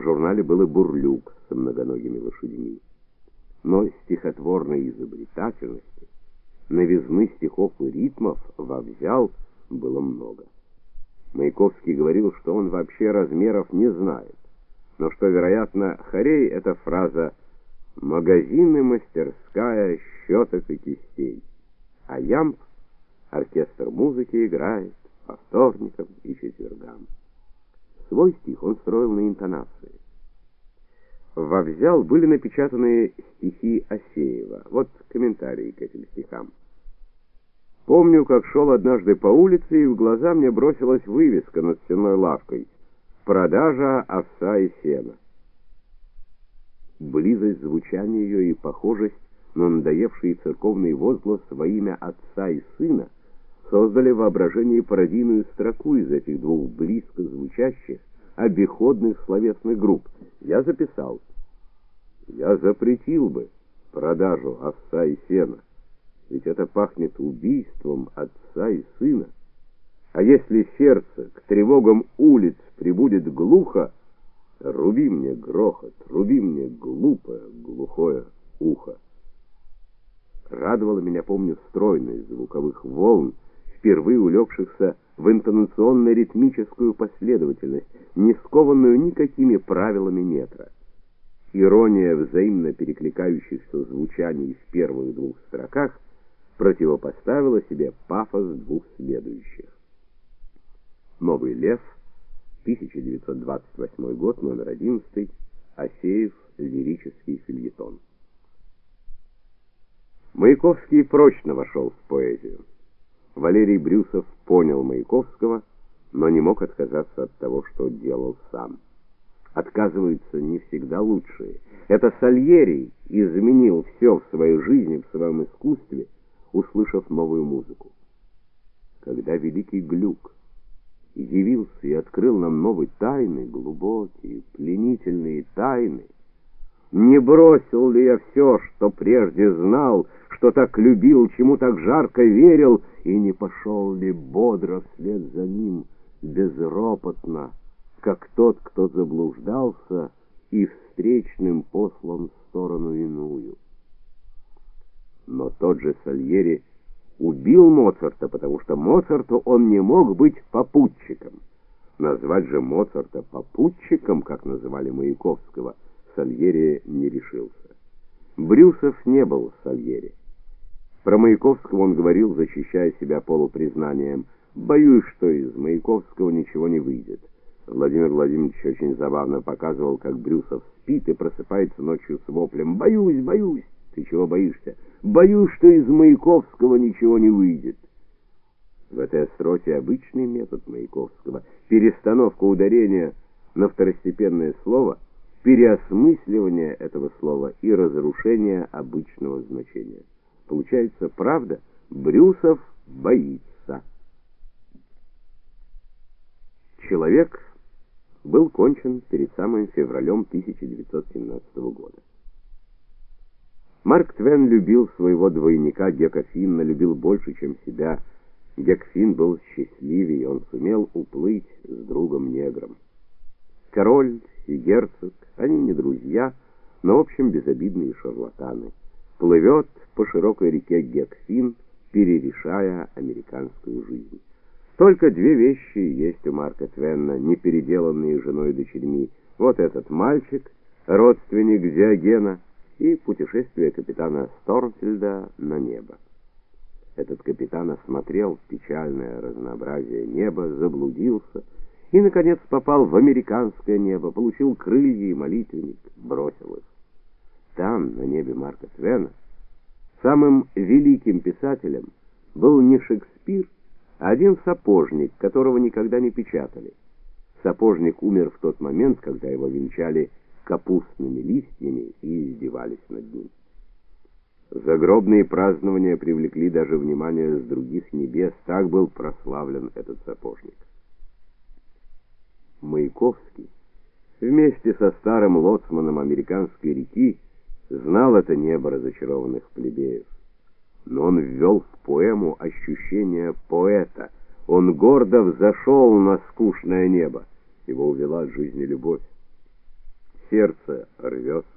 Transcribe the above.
В журнале был и бурлюк со многоногими лошадьми. Но стихотворной изобретательности, новизны стихов и ритмов во взял было много. Маяковский говорил, что он вообще размеров не знает, но что, вероятно, хорей это фраза «магазины, мастерская, щеток и кистей», а ямб оркестр музыки играет по вторникам и четвергам. Свой стих он строил на интонации. Во взял были напечатаны стихи Асеева. Вот комментарии к этим стихам. Помню, как шел однажды по улице, и в глаза мне бросилась вывеска над стенной лавкой «Продажа овса и сена». Близость звучания ее и похожесть на надоевший церковный возглас во имя Отца и Сына создали в воображении пародийную строку из этих двух близко звучащих, обиходных словесных групп. Я записал. Я запретил бы продажу овса и сена, ведь это пахнет убийством отца и сына. А если сердце к тревогам улиц прибудет глухо, руби мне грохот, руби мне глупое, глухое ухо. Радовало меня, помню, стройность звуковых волн, впервые улегшихся в интонационно-ритмическую последовательность, не скованную никакими правилами метра. Ирония взаимно перекликающихся звучаний в первых двух строках противопоставила себе пафос двух следующих. Новый лев, 1928 год, номер 11, Асеев, лирический фильетон. Маяковский прочно вошел в поэзию. Валерий Брюсов понял Маяковского, но не мог отказаться от того, что делал сам. Отказываются не всегда лучшие. Это Сальери изменил все в своей жизни, в своем искусстве, услышав новую музыку. Когда великий Глюк явился и открыл нам новые тайны, глубокие, пленительные тайны, не бросил ли я все, что прежде знал, что так любил, чему так жарко верил, и не пошел ли бодро вслед за ним, безропотно, как тот, кто заблуждался и встречным послан в сторону иную. Но тот же Сальери убил Моцарта, потому что Моцарту он не мог быть попутчиком. Назвать же Моцарта попутчиком, как называли Маяковского, Сальери не решился. Брюсов не был Сальери. Про Маяковского он говорил, защищая себя полупризнанием: "Боюсь, что из Маяковского ничего не выйдет". Владимир Владимирович очень забавно показывал, как Брюсов спит и просыпается ночью с воплем: "Боюсь, боюсь". Ты чего боишься? Боюсь, что из Маяковского ничего не выйдет. В этой остроте обычный метод Маяковского перестановка ударения на второстепенное слово, переосмысливание этого слова и разрушение обычного значения. Получается, правда, Брюсов боится. Человек был кончен перед самым февралем 1917 года. Марк Твен любил своего двойника Гека Финна, любил больше, чем себя. Гек Финн был счастливее, он сумел уплыть с другом-негром. Король и герцог, они не друзья, но в общем безобидные шарлатаны. Плывет по широкой реке Гекфин, перерешая американскую жизнь. Только две вещи есть у Марка Твенна, не переделанные женой и дочерьми. Вот этот мальчик, родственник Диогена, и путешествие капитана Стормфельда на небо. Этот капитан осмотрел печальное разнообразие неба, заблудился и наконец попал в американское небо, получил крылья и молитвенник, бросил их. Там, на небе Марка Твена, самым великим писателем был не Шекспир, а один сапожник, которого никогда не печатали. Сапожник умер в тот момент, когда его венчали капустными листьями и издевались над ним. Загробные празднования привлекли даже внимание с других небес, так был прославлен этот сапожник. Маяковский вместе со старым лоцманом американской реки знал это небо разочарованных плебеев. Но он ввел в поэму ощущение поэта. Он гордо взошел на скучное небо. Его увела от жизни любовь. сердце рвется.